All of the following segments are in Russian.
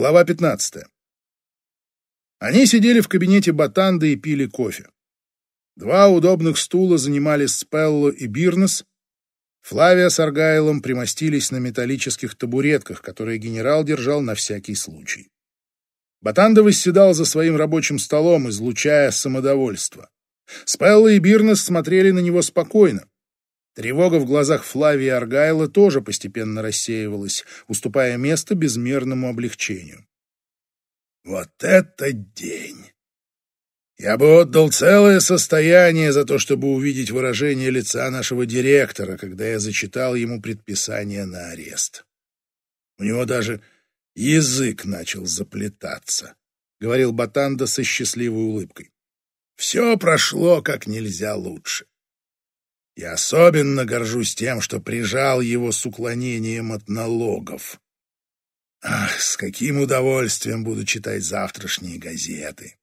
Глава 15. Они сидели в кабинете Батанды и пили кофе. Два удобных стула занимали Спелло и Бирнес. Флавия с Аргайлом примостились на металлических табуретках, которые генерал держал на всякий случай. Батанда восседал за своим рабочим столом, излучая самодовольство. Спелло и Бирнес смотрели на него спокойно. Тревога в глазах Флавии Аргайла тоже постепенно рассеивалась, уступая место безмерному облегчению. «Вот это день! Я бы отдал целое состояние за то, чтобы увидеть выражение лица нашего директора, когда я зачитал ему предписание на арест. У него даже язык начал заплетаться», — говорил Батанда со счастливой улыбкой. «Все прошло как нельзя лучше. Я особенно горжусь тем, что прижал его с уклонением от налогов. Ах, с каким удовольствием буду читать завтрашние газеты.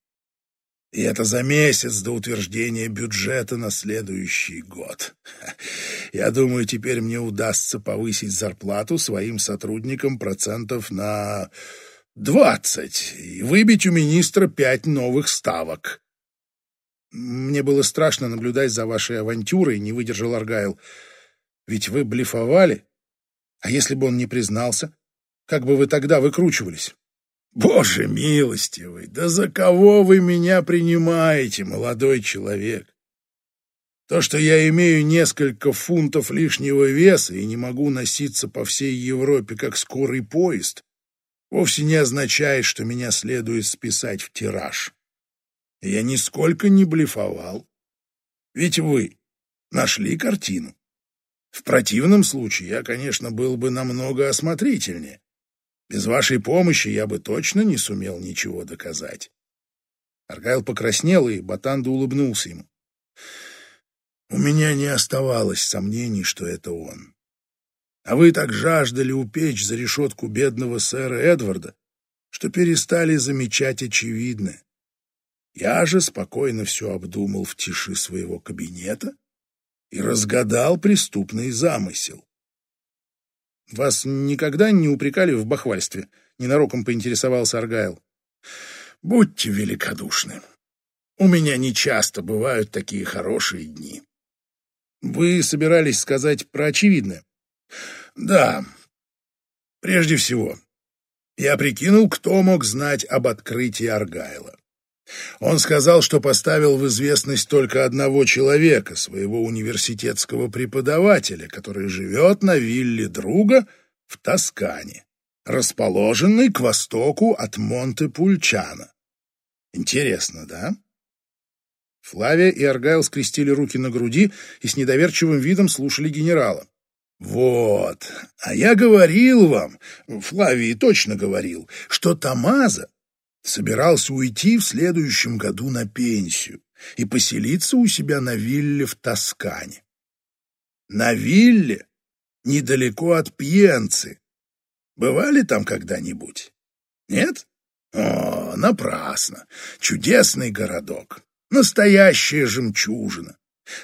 И это за месяц до утверждения бюджета на следующий год. Я думаю, теперь мне удастся повысить зарплату своим сотрудникам процентов на двадцать и выбить у министра пять новых ставок. Мне было страшно наблюдать за вашей авантюрой, не выдержал Аргайл. Ведь вы блефовали. А если бы он не признался, как бы вы тогда выкручивались? Боже милостивый, да за кого вы меня принимаете, молодой человек? То, что я имею несколько фунтов лишнего веса и не могу носиться по всей Европе как скорый поезд, вовсе не означает, что меня следует списать в тираж. Я нисколько не блефовал. Ведь вы нашли картину. В противном случае я, конечно, был бы намного осмотрительнее. Без вашей помощи я бы точно не сумел ничего доказать. Аргайл покраснел, и Батанда улыбнулся ему. У меня не оставалось сомнений, что это он. А вы так жаждали упечь за решетку бедного сэра Эдварда, что перестали замечать очевидное. Я же спокойно все обдумал в тиши своего кабинета и разгадал преступный замысел. «Вас никогда не упрекали в бахвальстве?» — ненароком поинтересовался Аргайл. «Будьте великодушны. У меня нечасто бывают такие хорошие дни». «Вы собирались сказать про очевидное?» «Да. Прежде всего, я прикинул, кто мог знать об открытии Аргайла. Он сказал, что поставил в известность только одного человека, своего университетского преподавателя, который живет на вилле друга в Тоскане, расположенной к востоку от Монте-Пульчано. Интересно, да? Флавия и Аргайл скрестили руки на груди и с недоверчивым видом слушали генерала. «Вот, а я говорил вам, Флавий точно говорил, что Тамаза собирался уйти в следующем году на пенсию и поселиться у себя на вилле в Тоскане. На вилле недалеко от Пьенцы. Бывали там когда-нибудь? Нет? О, напрасно. Чудесный городок. Настоящая жемчужина.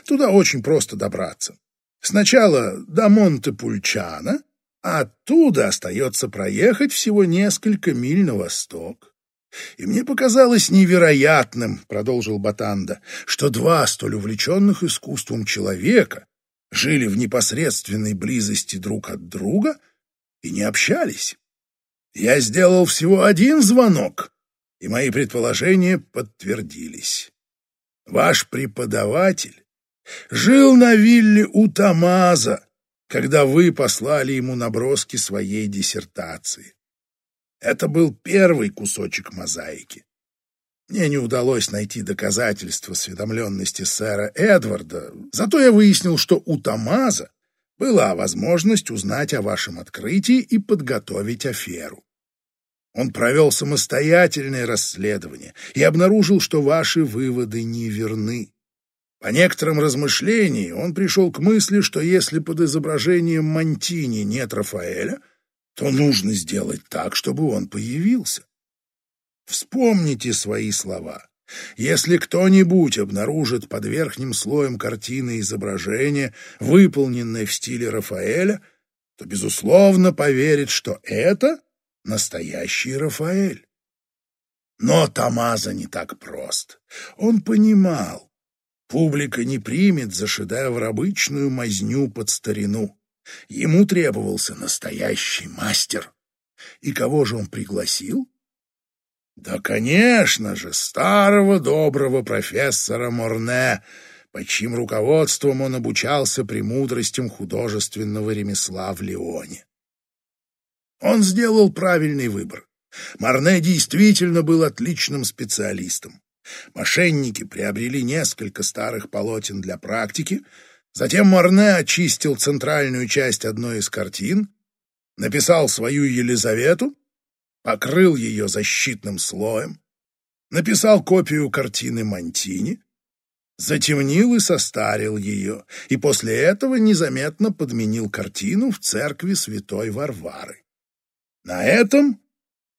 Туда очень просто добраться. Сначала до Монте-Пульчано, а оттуда остается проехать всего несколько миль на восток. И мне показалось невероятным, продолжил Батанда, что два столь увлеченных искусством человека жили в непосредственной близости друг от друга и не общались. Я сделал всего один звонок, и мои предположения подтвердились. Ваш преподаватель жил на вилле у Тамаза, когда вы послали ему наброски своей диссертации. Это был первый кусочек мозаики. Мне не удалось найти доказательства осведомленности сэра Эдварда, зато я выяснил, что у Тамаза была возможность узнать о вашем открытии и подготовить аферу. Он провел самостоятельное расследование и обнаружил, что ваши выводы неверны. По некоторым размышлениям он пришел к мысли, что если под изображением Монтини нет Рафаэля — то нужно сделать так, чтобы он появился. Вспомните свои слова. Если кто-нибудь обнаружит под верхним слоем картины изображение, выполненное в стиле Рафаэля, то, безусловно, поверит, что это настоящий Рафаэль. Но Тамаза не так прост. Он понимал, публика не примет за шедевр обычную мазню под старину. Ему требовался настоящий мастер. И кого же он пригласил? Да, конечно же, старого доброго профессора Морне, под чьим руководством он обучался премудростям художественного ремесла в Лионе. Он сделал правильный выбор. Марне действительно был отличным специалистом. Мошенники приобрели несколько старых полотен для практики, затем Марне очистил центральную часть одной из картин, написал свою Елизавету, покрыл ее защитным слоем, написал копию картины Монтини, затемнил и состарил ее, и после этого незаметно подменил картину в церкви святой Варвары. На этом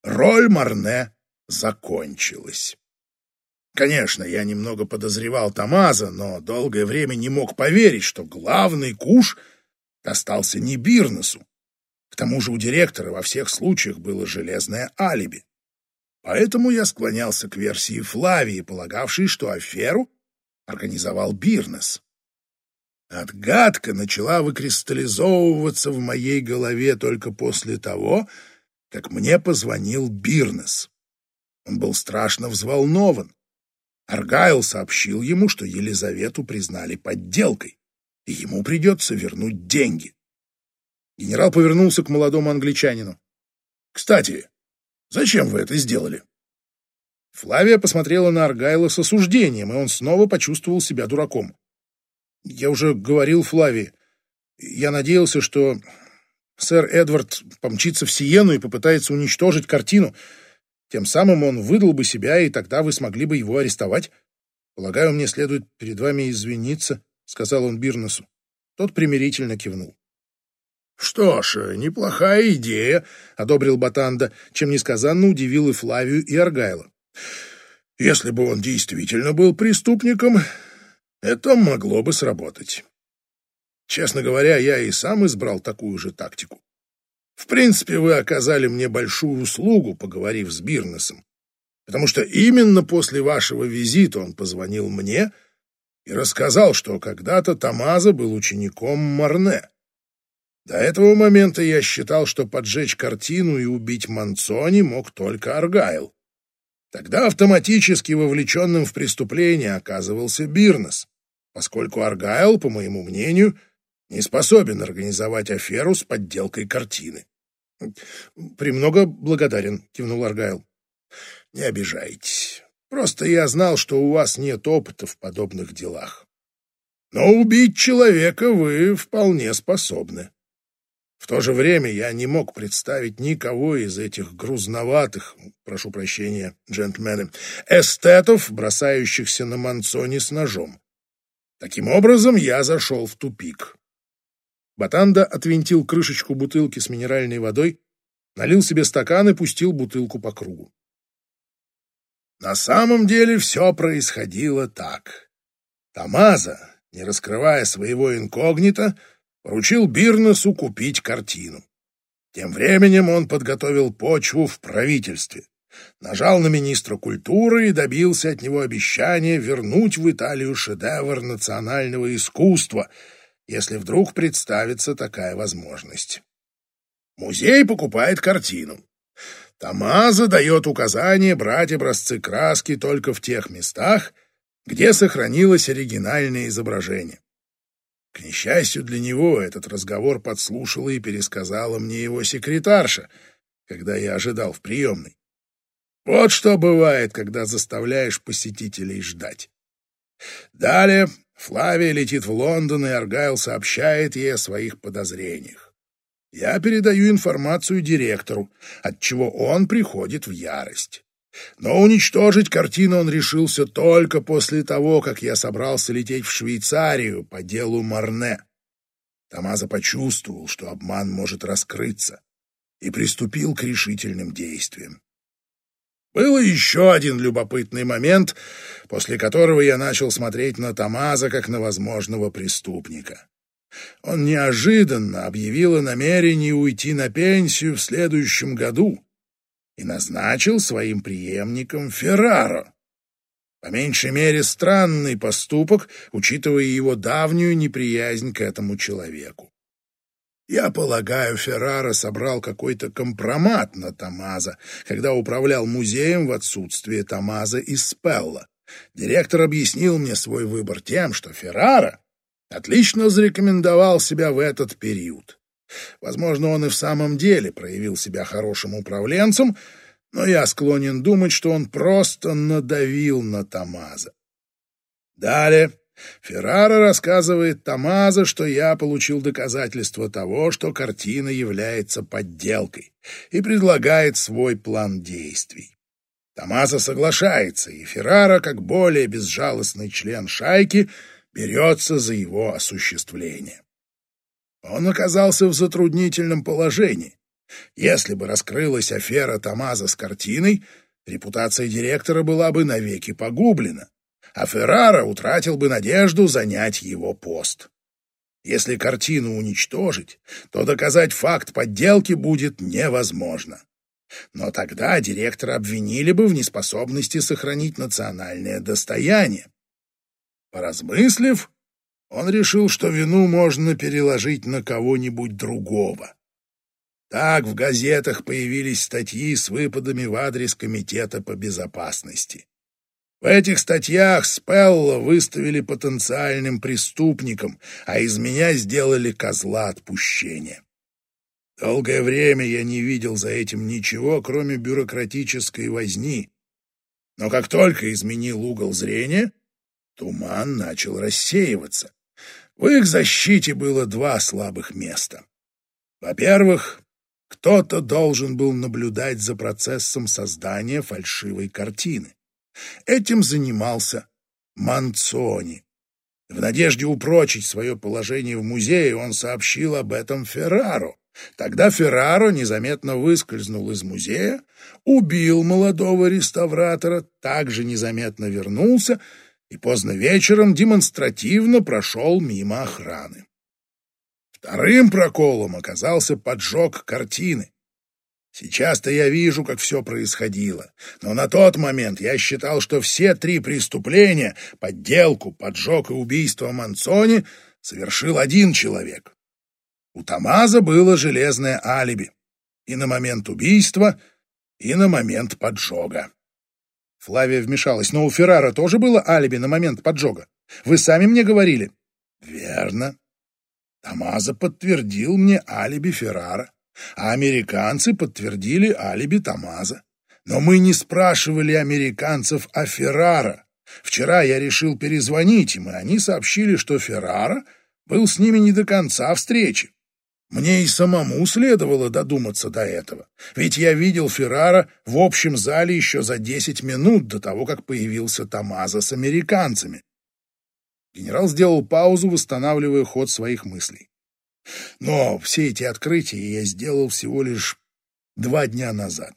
роль Марне закончилась. Конечно, я немного подозревал Тамаза, но долгое время не мог поверить, что главный куш достался не Бирнесу. К тому же у директора во всех случаях было железное алиби. Поэтому я склонялся к версии Флавии, полагавшей, что аферу организовал Бирнес. Отгадка начала выкристаллизовываться в моей голове только после того, как мне позвонил Бирнес. Он был страшно взволнован. Аргайл сообщил ему, что Елизавету признали подделкой, и ему придется вернуть деньги. Генерал повернулся к молодому англичанину. «Кстати, зачем вы это сделали?» Флавия посмотрела на Аргайла с осуждением, и он снова почувствовал себя дураком. «Я уже говорил Флавии. Я надеялся, что сэр Эдвард помчится в Сиену и попытается уничтожить картину. Тем самым он выдал бы себя, и тогда вы смогли бы его арестовать. Полагаю, мне следует перед вами извиниться», — сказал он Бирнесу. Тот примирительно кивнул. «Что ж, неплохая идея», — одобрил Батанда, чем несказанно удивил и Флавию, и Аргайла. «Если бы он действительно был преступником, это могло бы сработать. Честно говоря, я и сам избрал такую же тактику. В принципе, вы оказали мне большую услугу, поговорив с Бирнесом, потому что именно после вашего визита он позвонил мне и рассказал, что когда-то Тамаза был учеником Марне. До этого момента я считал, что поджечь картину и убить Манцони мог только Аргайл. Тогда автоматически вовлеченным в преступление оказывался Бирнес, поскольку Аргайл, по моему мнению, не способен организовать аферу с подделкой картины. «Премного благодарен», — кивнул Аргайл. «Не обижайтесь. Просто я знал, что у вас нет опыта в подобных делах. Но убить человека вы вполне способны. В то же время я не мог представить никого из этих грузноватых, прошу прощения, джентльмены, эстетов, бросающихся на Манцони с ножом. Таким образом, я зашел в тупик. Батанда отвинтил крышечку бутылки с минеральной водой, налил себе стакан и пустил бутылку по кругу. На самом деле все происходило так. Тамаза, не раскрывая своего инкогнито, поручил Бирнесу купить картину. Тем временем он подготовил почву в правительстве, нажал на министра культуры и добился от него обещания вернуть в Италию шедевр национального искусства, если вдруг представится такая возможность. Музей покупает картину. Тамаза дает указание брать образцы краски только в тех местах, где сохранилось оригинальное изображение. К несчастью для него, этот разговор подслушала и пересказала мне его секретарша, когда я ожидал в приемной. Вот что бывает, когда заставляешь посетителей ждать. Далее Флавия летит в Лондон, и Аргайл сообщает ей о своих подозрениях. Я передаю информацию директору, от чего он приходит в ярость. Но уничтожить картину он решился только после того, как я собрался лететь в Швейцарию по делу Марне. Тамаза почувствовал, что обман может раскрыться, и приступил к решительным действиям. Был еще один любопытный момент, после которого я начал смотреть на Тамаза как на возможного преступника. Он неожиданно объявил о намерении уйти на пенсию в следующем году и назначил своим преемником Ферраро. По меньшей мере странный поступок, учитывая его давнюю неприязнь к этому человеку. Я полагаю, Феррара собрал какой-то компромат на Тамаза, когда управлял музеем в отсутствие Тамаза и Спелла. Директор объяснил мне свой выбор тем, что Феррара отлично зарекомендовал себя в этот период. Возможно, он и в самом деле проявил себя хорошим управленцем, но я склонен думать, что он просто надавил на Тамаза. Далее Феррара рассказывает Тамаза, что я получил доказательство того, что картина является подделкой, и предлагает свой план действий. Тамаза соглашается, и Феррара, как более безжалостный член шайки, берется за его осуществление. Он оказался в затруднительном положении. Если бы раскрылась афера Тамаза с картиной, репутация директора была бы навеки погублена а Феррара утратил бы надежду занять его пост. Если картину уничтожить, то доказать факт подделки будет невозможно. Но тогда директора обвинили бы в неспособности сохранить национальное достояние. Поразмыслив, он решил, что вину можно переложить на кого-нибудь другого. Так в газетах появились статьи с выпадами в адрес Комитета по безопасности. В этих статьях Спелла выставили потенциальным преступником, а из меня сделали козла отпущения. Долгое время я не видел за этим ничего, кроме бюрократической возни. Но как только изменил угол зрения, туман начал рассеиваться. В их защите было два слабых места. Во-первых, кто-то должен был наблюдать за процессом создания фальшивой картины. Этим занимался Манцони. В надежде упрочить свое положение в музее он сообщил об этом Ферраро. Тогда Ферраро незаметно выскользнул из музея, убил молодого реставратора, также незаметно вернулся и поздно вечером демонстративно прошел мимо охраны. Вторым проколом оказался поджог картины. Сейчас-то я вижу, как все происходило. Но на тот момент я считал, что все три преступления — подделку, поджог и убийство Манцони — совершил один человек. У Тамаза было железное алиби и на момент убийства, и на момент поджога. Флавия вмешалась. Но у Феррара тоже было алиби на момент поджога. Вы сами мне говорили. Верно. Тамаза подтвердил мне алиби Феррара а американцы подтвердили алиби Тамаза. Но мы не спрашивали американцев о Феррара. Вчера я решил перезвонить им, и они сообщили, что Феррара был с ними не до конца встречи. Мне и самому следовало додуматься до этого, ведь я видел Феррара в общем зале еще за десять минут до того, как появился Тамаза с американцами. Генерал сделал паузу, восстанавливая ход своих мыслей. Но все эти открытия я сделал всего лишь два дня назад.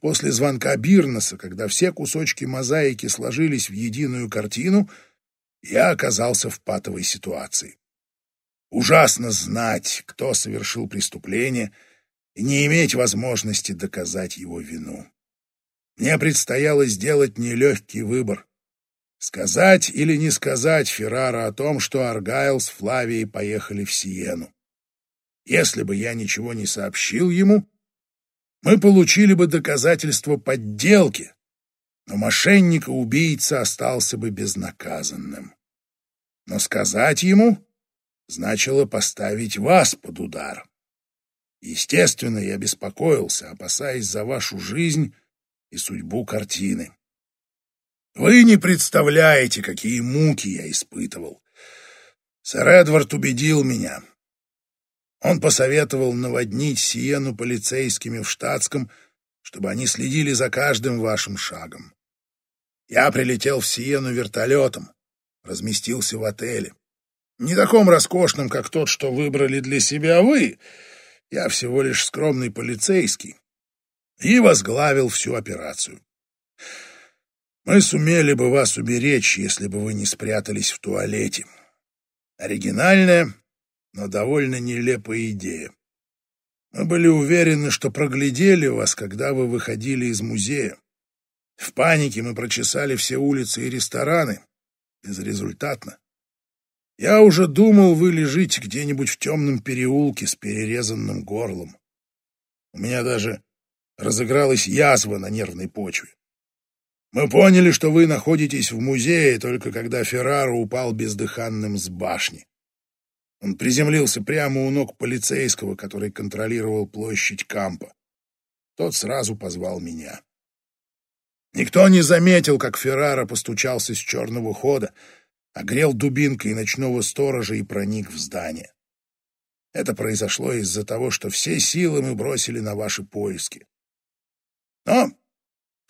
После звонка Бирнеса, когда все кусочки мозаики сложились в единую картину, я оказался в патовой ситуации. Ужасно знать, кто совершил преступление, и не иметь возможности доказать его вину. Мне предстояло сделать нелегкий выбор. Сказать или не сказать Феррара о том, что Аргайл с Флавией поехали в Сиену. Если бы я ничего не сообщил ему, мы получили бы доказательство подделки, но мошенника-убийца остался бы безнаказанным. Но сказать ему значило поставить вас под удар. Естественно, я беспокоился, опасаясь за вашу жизнь и судьбу картины. Вы не представляете, какие муки я испытывал. Сэр Эдвард убедил меня. Он посоветовал наводнить Сиену полицейскими в штатском, чтобы они следили за каждым вашим шагом. Я прилетел в Сиену вертолетом, разместился в отеле. Не таком роскошном, как тот, что выбрали для себя вы. Я всего лишь скромный полицейский. И возглавил всю операцию. Мы сумели бы вас уберечь, если бы вы не спрятались в туалете. Оригинальная, но довольно нелепая идея. Мы были уверены, что проглядели вас, когда вы выходили из музея. В панике мы прочесали все улицы и рестораны. Безрезультатно. Я уже думал, вы лежите где-нибудь в темном переулке с перерезанным горлом. У меня даже разыгралась язва на нервной почве. Мы поняли, что вы находитесь в музее, только когда Ферраро упал бездыханным с башни. Он приземлился прямо у ног полицейского, который контролировал площадь Кампа. Тот сразу позвал меня. Никто не заметил, как Феррара постучался с черного хода, огрел дубинкой ночного сторожа и проник в здание. Это произошло из-за того, что все силы мы бросили на ваши поиски. Но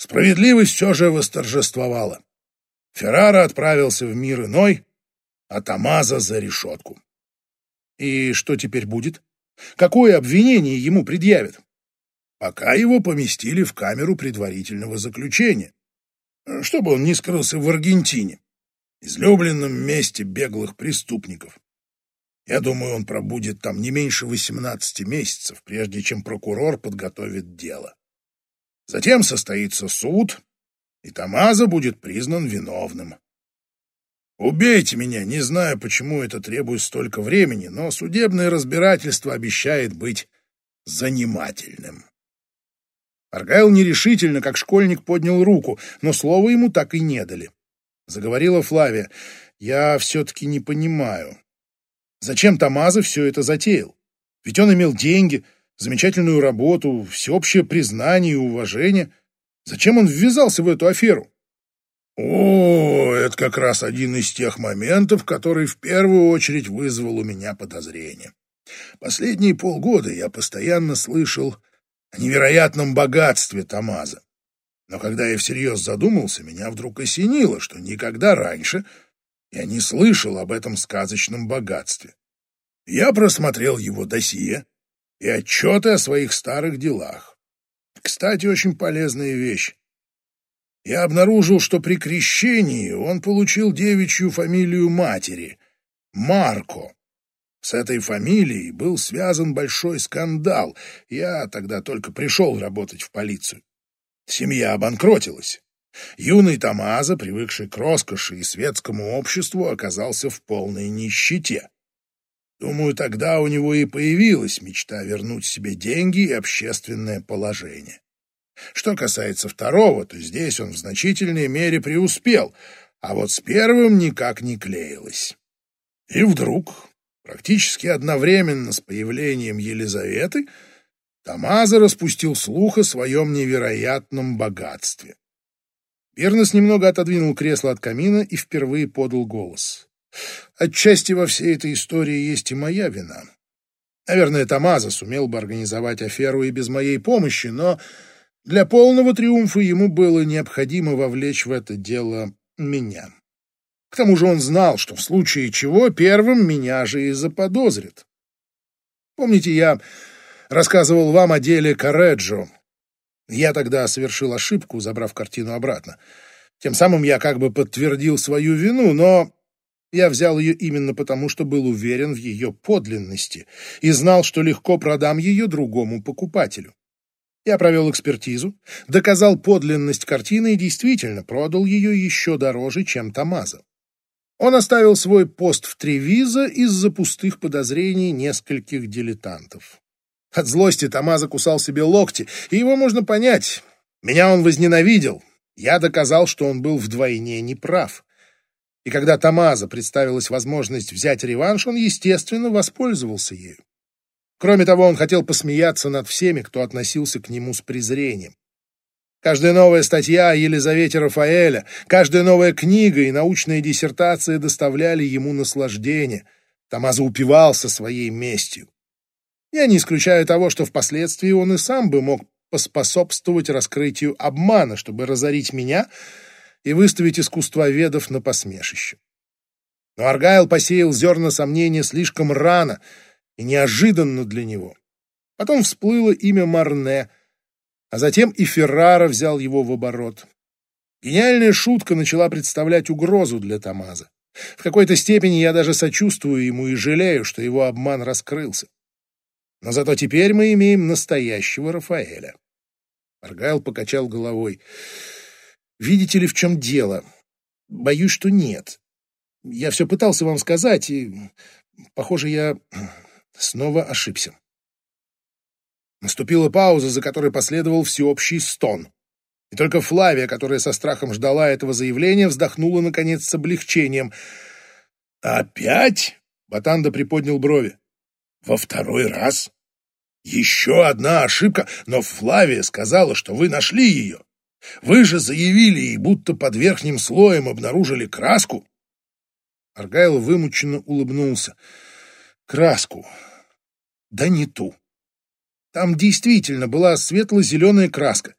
справедливость все же восторжествовала. Феррара отправился в мир иной, а Тамаза за решетку. И что теперь будет? Какое обвинение ему предъявят? Пока его поместили в камеру предварительного заключения, чтобы он не скрылся в Аргентине, излюбленном месте беглых преступников. Я думаю, он пробудет там не меньше 18 месяцев, прежде чем прокурор подготовит дело. Затем состоится суд, и Тамаза будет признан виновным. Убейте меня, не знаю, почему это требует столько времени, но судебное разбирательство обещает быть занимательным. Аргайл нерешительно, как школьник, поднял руку, но слова ему так и не дали. Заговорила Флавия. «Я все-таки не понимаю. Зачем Тамаза все это затеял? Ведь он имел деньги, замечательную работу, всеобщее признание и уважение. Зачем он ввязался в эту аферу? О, это как раз один из тех моментов, который в первую очередь вызвал у меня подозрение. Последние полгода я постоянно слышал о невероятном богатстве Тамаза. Но когда я всерьез задумался, меня вдруг осенило, что никогда раньше я не слышал об этом сказочном богатстве. Я просмотрел его досье и отчеты о своих старых делах. Кстати, очень полезная вещь я обнаружил, что при крещении он получил девичью фамилию матери — Марко. С этой фамилией был связан большой скандал. Я тогда только пришел работать в полицию. Семья обанкротилась. Юный Тамаза, привыкший к роскоши и светскому обществу, оказался в полной нищете. Думаю, тогда у него и появилась мечта вернуть себе деньги и общественное положение. Что касается второго, то здесь он в значительной мере преуспел, а вот с первым никак не клеилось. И вдруг, практически одновременно с появлением Елизаветы, Тамаза распустил слух о своем невероятном богатстве. Бернес немного отодвинул кресло от камина и впервые подал голос. «Отчасти во всей этой истории есть и моя вина. Наверное, Тамаза сумел бы организовать аферу и без моей помощи, но для полного триумфа ему было необходимо вовлечь в это дело меня. К тому же он знал, что в случае чего первым меня же и заподозрит. Помните, я рассказывал вам о деле Кареджо. Я тогда совершил ошибку, забрав картину обратно. Тем самым я как бы подтвердил свою вину, но я взял ее именно потому, что был уверен в ее подлинности и знал, что легко продам ее другому покупателю. Я провел экспертизу, доказал подлинность картины и действительно продал ее еще дороже, чем Тамаза. Он оставил свой пост в Тревиза из-за пустых подозрений нескольких дилетантов. От злости Тамаза кусал себе локти, и его можно понять. Меня он возненавидел. Я доказал, что он был вдвойне неправ. И когда Тамаза представилась возможность взять реванш, он, естественно, воспользовался ею. Кроме того, он хотел посмеяться над всеми, кто относился к нему с презрением. Каждая новая статья о Елизавете Рафаэля, каждая новая книга и научная диссертация доставляли ему наслаждение. Тамаза упивался своей местью. Я не исключаю того, что впоследствии он и сам бы мог поспособствовать раскрытию обмана, чтобы разорить меня и выставить искусствоведов на посмешище. Но Аргайл посеял зерна сомнения слишком рано — и неожиданно для него. Потом всплыло имя Марне, а затем и Феррара взял его в оборот. Гениальная шутка начала представлять угрозу для Тамаза. В какой-то степени я даже сочувствую ему и жалею, что его обман раскрылся. Но зато теперь мы имеем настоящего Рафаэля. Аргайл покачал головой. Видите ли, в чем дело? Боюсь, что нет. Я все пытался вам сказать, и, похоже, я снова ошибся. Наступила пауза, за которой последовал всеобщий стон. И только Флавия, которая со страхом ждала этого заявления, вздохнула, наконец, с облегчением. «Опять?» — Батанда приподнял брови. «Во второй раз? Еще одна ошибка, но Флавия сказала, что вы нашли ее. Вы же заявили ей, будто под верхним слоем обнаружили краску». Аргайл вымученно улыбнулся. «Краску. Да не ту. Там действительно была светло-зеленая краска.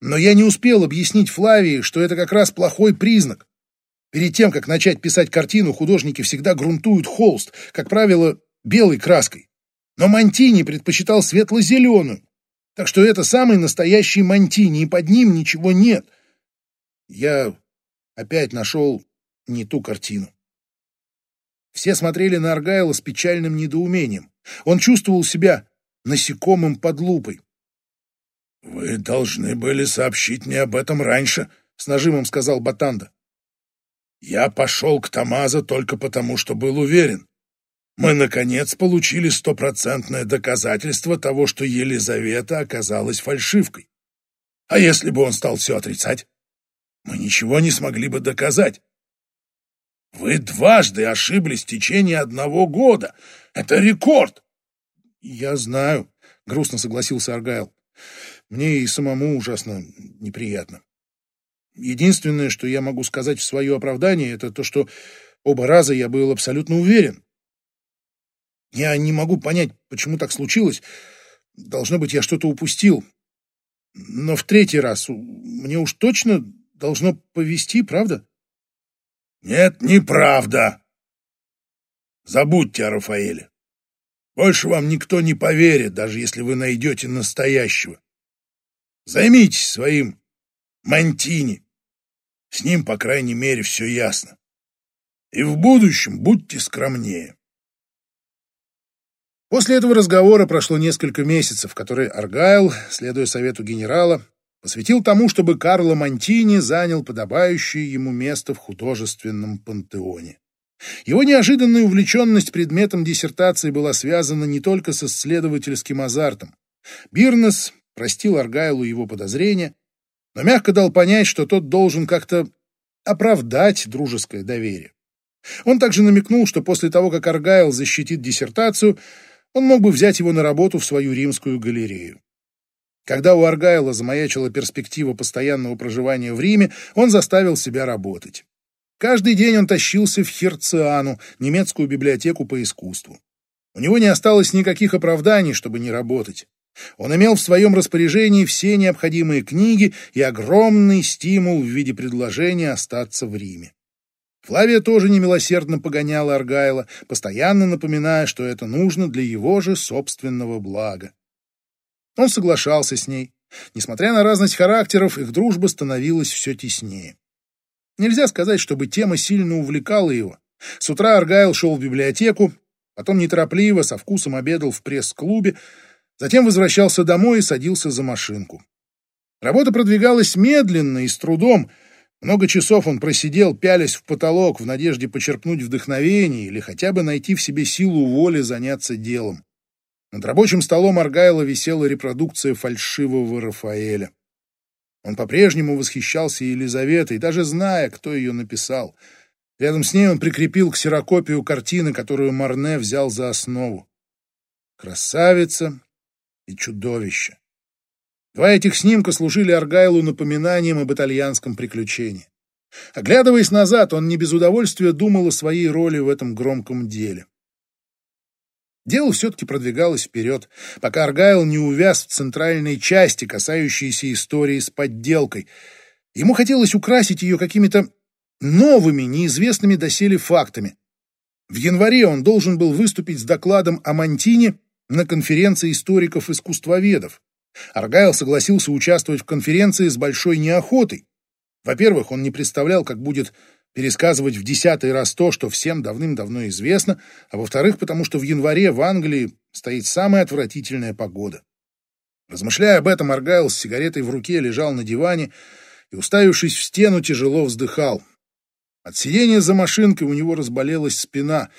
Но я не успел объяснить Флавии, что это как раз плохой признак. Перед тем, как начать писать картину, художники всегда грунтуют холст, как правило, белой краской. Но Монтини предпочитал светло-зеленую. Так что это самый настоящий Монтини, и под ним ничего нет. Я опять нашел не ту картину. Все смотрели на Аргайла с печальным недоумением. Он чувствовал себя насекомым под лупой. «Вы должны были сообщить мне об этом раньше», — с нажимом сказал Батанда. «Я пошел к Тамаза только потому, что был уверен. Мы, наконец, получили стопроцентное доказательство того, что Елизавета оказалась фальшивкой. А если бы он стал все отрицать, мы ничего не смогли бы доказать. Вы дважды ошиблись в течение одного года. Это рекорд. «Я знаю», — грустно согласился Аргайл. «Мне и самому ужасно неприятно. Единственное, что я могу сказать в свое оправдание, это то, что оба раза я был абсолютно уверен. Я не могу понять, почему так случилось. Должно быть, я что-то упустил. Но в третий раз мне уж точно должно повести, правда?» «Нет, неправда. Забудьте о Рафаэле. Больше вам никто не поверит, даже если вы найдете настоящего. Займитесь своим Мантини. С ним, по крайней мере, все ясно. И в будущем будьте скромнее. После этого разговора прошло несколько месяцев, которые Аргайл, следуя совету генерала, посвятил тому, чтобы Карло Мантини занял подобающее ему место в художественном пантеоне. Его неожиданная увлеченность предметом диссертации была связана не только с исследовательским азартом. Бирнес простил Аргайлу его подозрения, но мягко дал понять, что тот должен как-то оправдать дружеское доверие. Он также намекнул, что после того, как Аргайл защитит диссертацию, он мог бы взять его на работу в свою римскую галерею. Когда у Аргайла замаячила перспектива постоянного проживания в Риме, он заставил себя работать. Каждый день он тащился в Херциану, немецкую библиотеку по искусству. У него не осталось никаких оправданий, чтобы не работать. Он имел в своем распоряжении все необходимые книги и огромный стимул в виде предложения остаться в Риме. Флавия тоже немилосердно погоняла Аргайла, постоянно напоминая, что это нужно для его же собственного блага. Он соглашался с ней. Несмотря на разность характеров, их дружба становилась все теснее. Нельзя сказать, чтобы тема сильно увлекала его. С утра Аргайл шел в библиотеку, потом неторопливо, со вкусом обедал в пресс-клубе, затем возвращался домой и садился за машинку. Работа продвигалась медленно и с трудом. Много часов он просидел, пялясь в потолок, в надежде почерпнуть вдохновение или хотя бы найти в себе силу воли заняться делом. Над рабочим столом Аргайла висела репродукция фальшивого Рафаэля. Он по-прежнему восхищался Елизаветой, даже зная, кто ее написал. Рядом с ней он прикрепил ксерокопию картины, которую Марне взял за основу. Красавица и чудовище. Два этих снимка служили Аргайлу напоминанием об итальянском приключении. Оглядываясь назад, он не без удовольствия думал о своей роли в этом громком деле. Дело все-таки продвигалось вперед, пока Аргайл не увяз в центральной части, касающейся истории с подделкой. Ему хотелось украсить ее какими-то новыми, неизвестными доселе фактами. В январе он должен был выступить с докладом о Монтине на конференции историков-искусствоведов. Аргайл согласился участвовать в конференции с большой неохотой. Во-первых, он не представлял, как будет пересказывать в десятый раз то, что всем давным-давно известно, а во-вторых, потому что в январе в Англии стоит самая отвратительная погода. Размышляя об этом, Аргайл с сигаретой в руке лежал на диване и, уставившись в стену, тяжело вздыхал. От сидения за машинкой у него разболелась спина.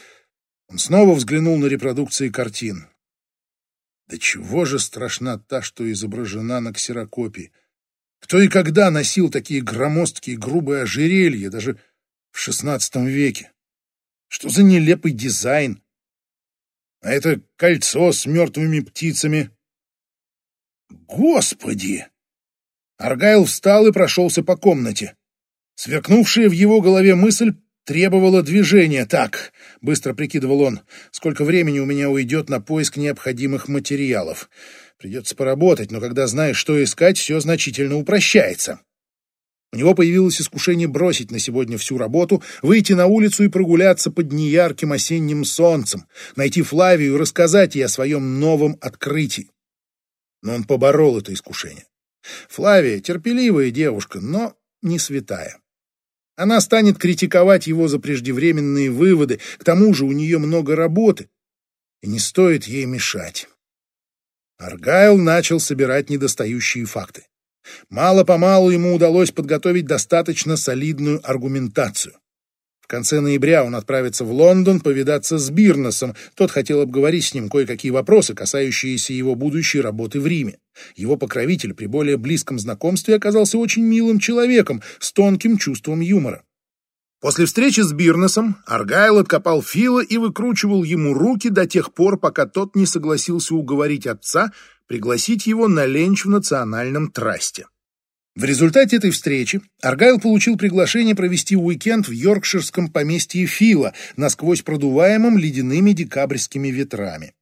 Он снова взглянул на репродукции картин. Да чего же страшна та, что изображена на ксерокопии? Кто и когда носил такие громоздкие грубые ожерелья, даже в шестнадцатом веке? Что за нелепый дизайн? А это кольцо с мертвыми птицами. Господи! Аргайл встал и прошелся по комнате. Сверкнувшая в его голове мысль требовала движения. Так, быстро прикидывал он, сколько времени у меня уйдет на поиск необходимых материалов. Придется поработать, но когда знаешь, что искать, все значительно упрощается. У него появилось искушение бросить на сегодня всю работу, выйти на улицу и прогуляться под неярким осенним солнцем, найти Флавию и рассказать ей о своем новом открытии. Но он поборол это искушение. Флавия — терпеливая девушка, но не святая. Она станет критиковать его за преждевременные выводы, к тому же у нее много работы, и не стоит ей мешать. Аргайл начал собирать недостающие факты. Мало-помалу ему удалось подготовить достаточно солидную аргументацию. В конце ноября он отправится в Лондон повидаться с Бирнесом. Тот хотел обговорить с ним кое-какие вопросы, касающиеся его будущей работы в Риме. Его покровитель при более близком знакомстве оказался очень милым человеком с тонким чувством юмора. После встречи с Бирнесом Аргайл откопал Фила и выкручивал ему руки до тех пор, пока тот не согласился уговорить отца пригласить его на ленч в национальном трасте. В результате этой встречи Аргайл получил приглашение провести уикенд в йоркширском поместье Фила, насквозь продуваемом ледяными декабрьскими ветрами.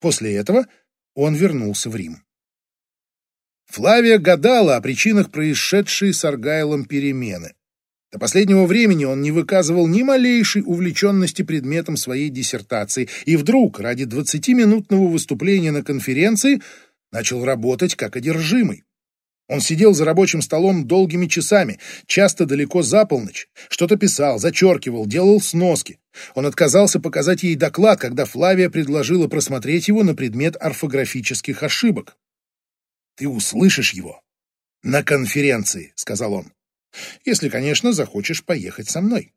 После этого он вернулся в Рим. Флавия гадала о причинах происшедшей с Аргайлом перемены. До последнего времени он не выказывал ни малейшей увлеченности предметом своей диссертации, и вдруг, ради двадцатиминутного выступления на конференции, начал работать как одержимый. Он сидел за рабочим столом долгими часами, часто далеко за полночь, что-то писал, зачеркивал, делал сноски. Он отказался показать ей доклад, когда Флавия предложила просмотреть его на предмет орфографических ошибок. «Ты услышишь его на конференции», — сказал он. «Если, конечно, захочешь поехать со мной».